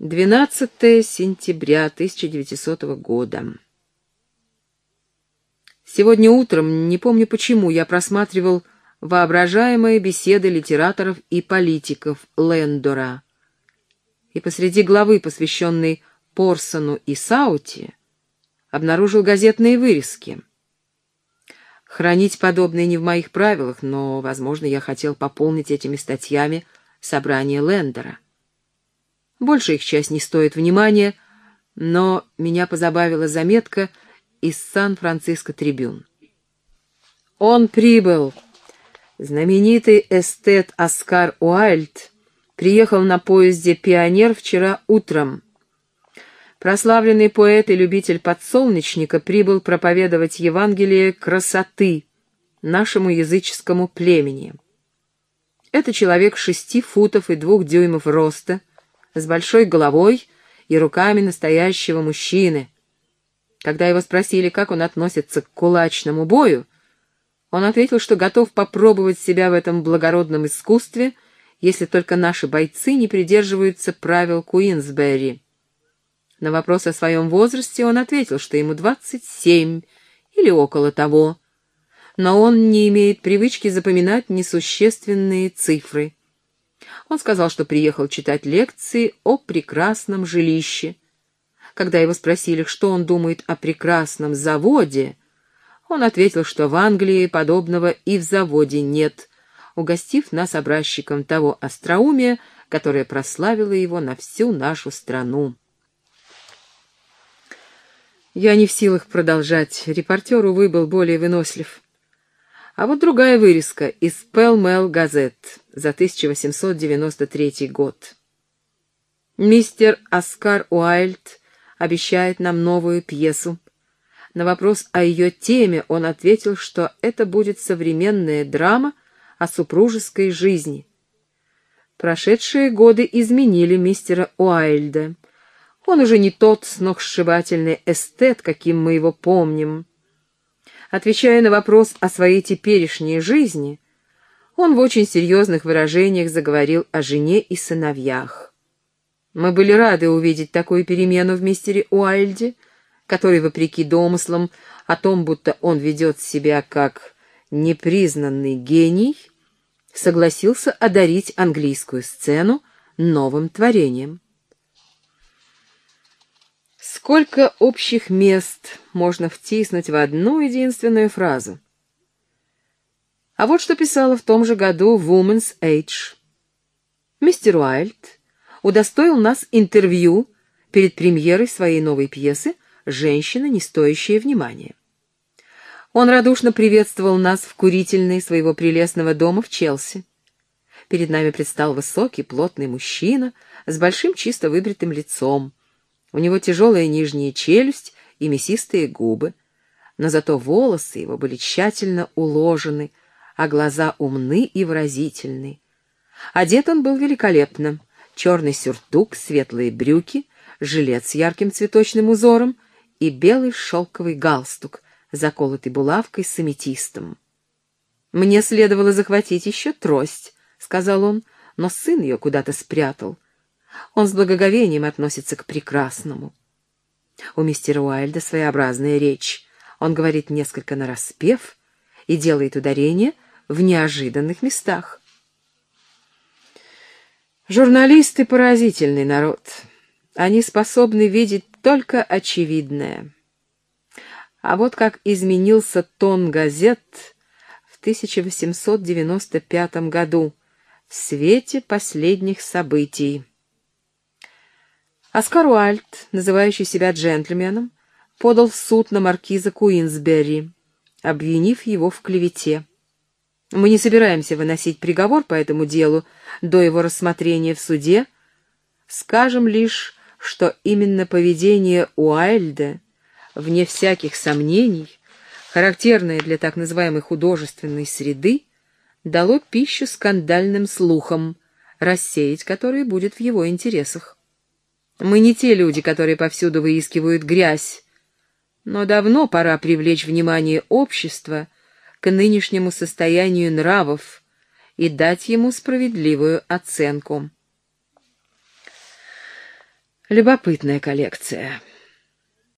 12 сентября 1900 года. Сегодня утром, не помню почему, я просматривал воображаемые беседы литераторов и политиков Лендора. И посреди главы, посвященной Порсону и Саути, обнаружил газетные вырезки. Хранить подобные не в моих правилах, но, возможно, я хотел пополнить этими статьями собрание Лендера. Большая их часть не стоит внимания, но меня позабавила заметка из Сан-Франциско Трибюн. Он прибыл. Знаменитый эстет Оскар Уайльд приехал на поезде «Пионер» вчера утром. Прославленный поэт и любитель подсолнечника прибыл проповедовать Евангелие красоты нашему языческому племени. Это человек шести футов и двух дюймов роста, с большой головой и руками настоящего мужчины. Когда его спросили, как он относится к кулачному бою, он ответил, что готов попробовать себя в этом благородном искусстве, если только наши бойцы не придерживаются правил Куинсберри. На вопрос о своем возрасте он ответил, что ему 27 или около того, но он не имеет привычки запоминать несущественные цифры. Он сказал, что приехал читать лекции о прекрасном жилище. Когда его спросили, что он думает о прекрасном заводе, он ответил, что в Англии подобного и в заводе нет, угостив нас образчиком того остроумия, которое прославило его на всю нашу страну. Я не в силах продолжать. Репортер, увы, был более вынослив. А вот другая вырезка из Пэл-Мэл газет за 1893 год. Мистер Оскар Уайльд обещает нам новую пьесу. На вопрос о ее теме он ответил, что это будет современная драма о супружеской жизни. Прошедшие годы изменили мистера Уайльда. Он уже не тот сногсшибательный эстет, каким мы его помним. Отвечая на вопрос о своей теперешней жизни, он в очень серьезных выражениях заговорил о жене и сыновьях. Мы были рады увидеть такую перемену в мистере Уайльде, который, вопреки домыслам о том, будто он ведет себя как непризнанный гений, согласился одарить английскую сцену новым творением. Сколько общих мест можно втиснуть в одну единственную фразу? А вот что писала в том же году Woman's Age. Мистер Уайльд удостоил нас интервью перед премьерой своей новой пьесы «Женщина, не стоящая внимания». Он радушно приветствовал нас в курительной своего прелестного дома в Челси. Перед нами предстал высокий, плотный мужчина с большим чисто выбритым лицом, у него тяжелая нижняя челюсть и мясистые губы, но зато волосы его были тщательно уложены, а глаза умны и выразительны. Одет он был великолепно. Черный сюртук, светлые брюки, жилет с ярким цветочным узором и белый шелковый галстук, заколотый булавкой с аметистом. «Мне следовало захватить еще трость», — сказал он, но сын ее куда-то спрятал — он с благоговением относится к прекрасному. У мистера Уайльда своеобразная речь. Он говорит несколько нараспев и делает ударение в неожиданных местах. Журналисты — поразительный народ. Они способны видеть только очевидное. А вот как изменился тон газет в 1895 году в свете последних событий. Оскар Уальт, называющий себя джентльменом, подал в суд на маркиза Куинсберри, обвинив его в клевете. Мы не собираемся выносить приговор по этому делу до его рассмотрения в суде, скажем лишь, что именно поведение Уайльда, вне всяких сомнений, характерное для так называемой художественной среды, дало пищу скандальным слухам, рассеять которые будет в его интересах. Мы не те люди, которые повсюду выискивают грязь, но давно пора привлечь внимание общества к нынешнему состоянию нравов и дать ему справедливую оценку. Любопытная коллекция.